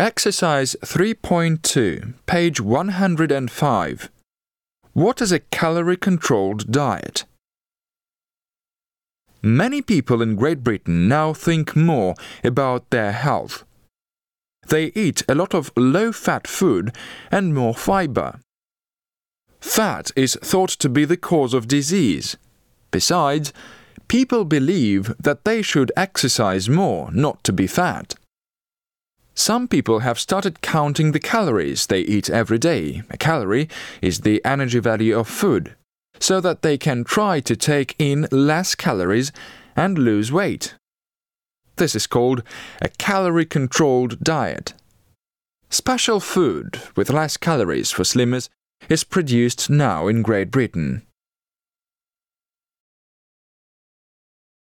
Exercise 3.2, page 105. What is a calorie controlled diet? Many people in Great Britain now think more about their health. They eat a lot of low fat food and more fiber. Fat is thought to be the cause of disease. Besides, people believe that they should exercise more not to be fat. Some people have started counting the calories they eat every day. A calorie is the energy value of food, so that they can try to take in less calories and lose weight. This is called a calorie controlled diet. Special food with less calories for slimmers is produced now in Great Britain.